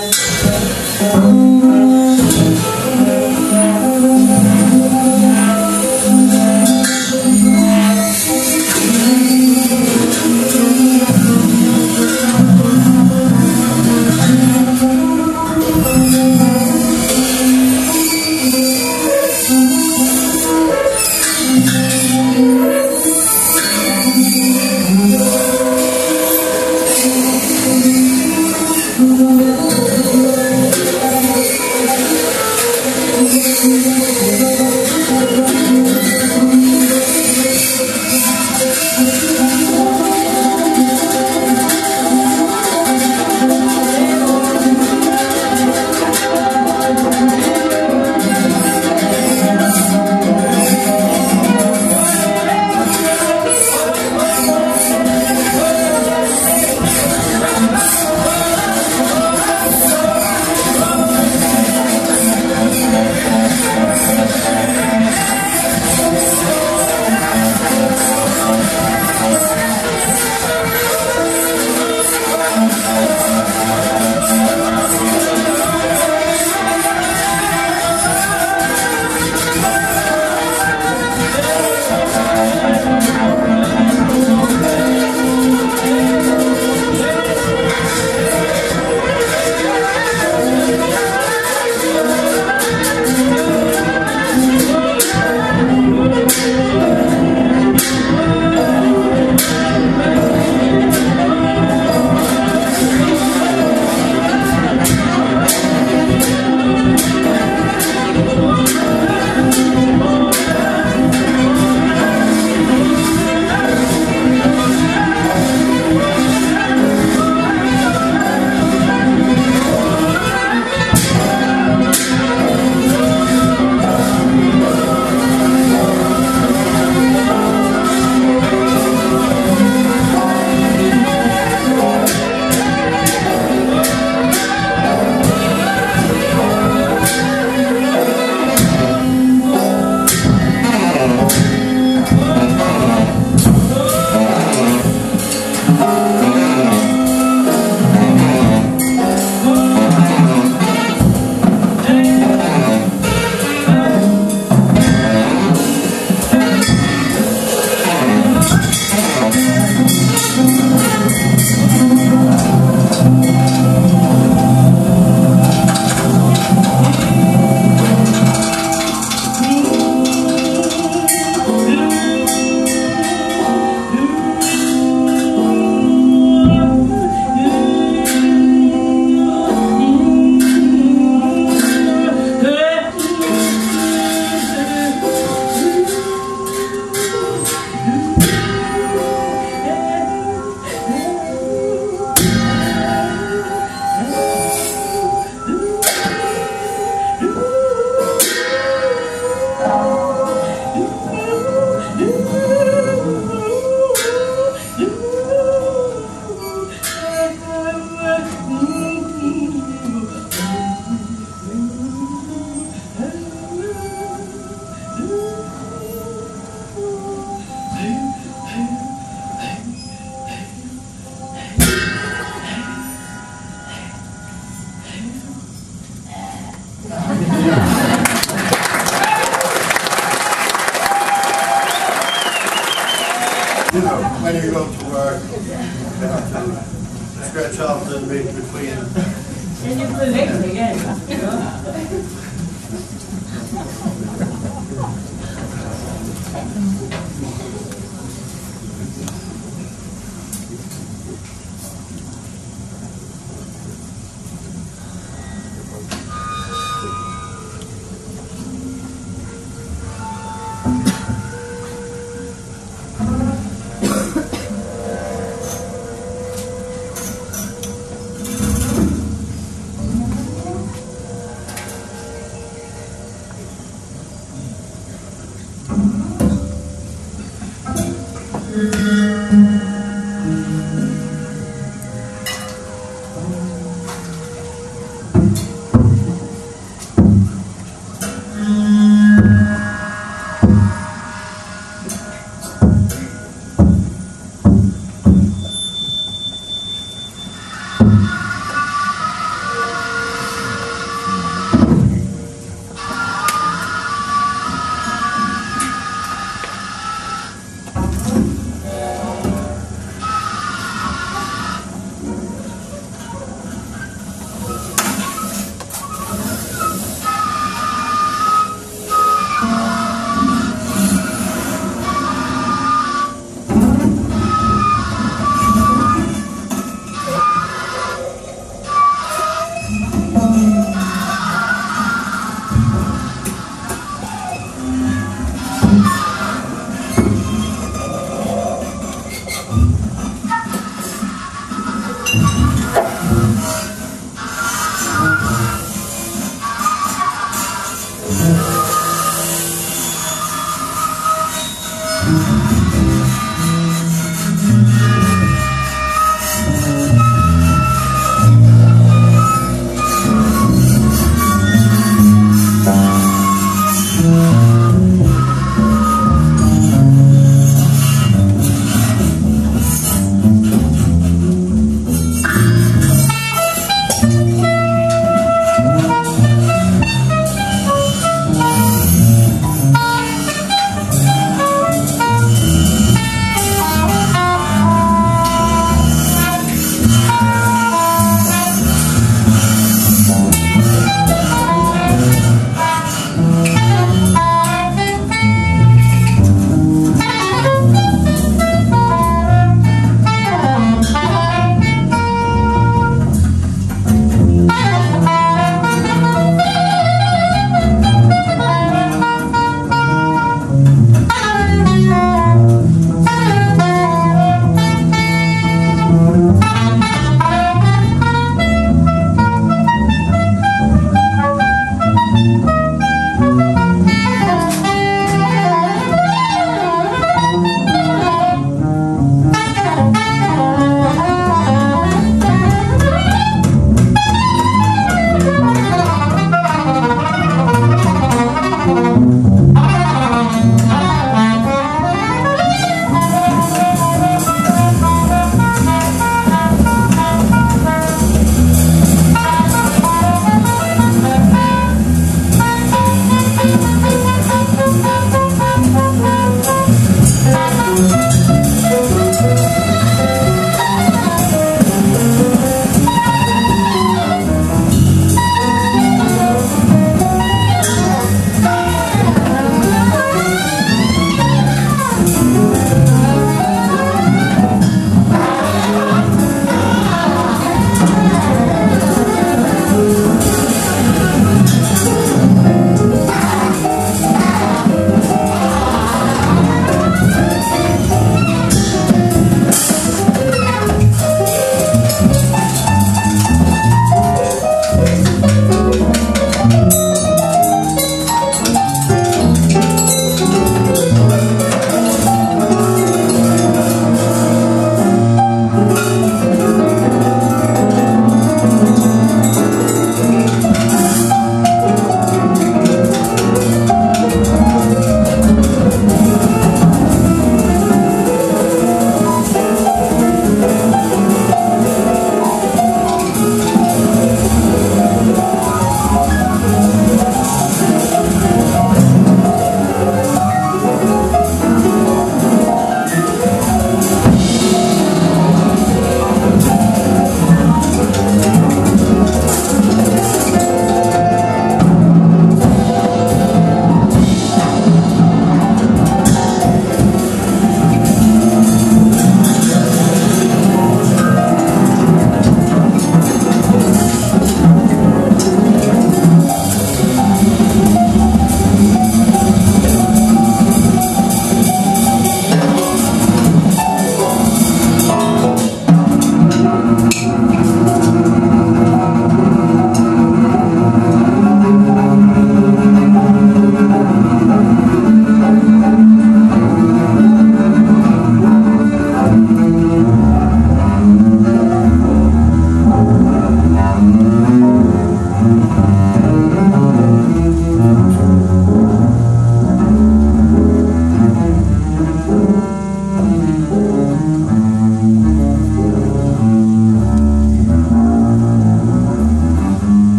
Bye. You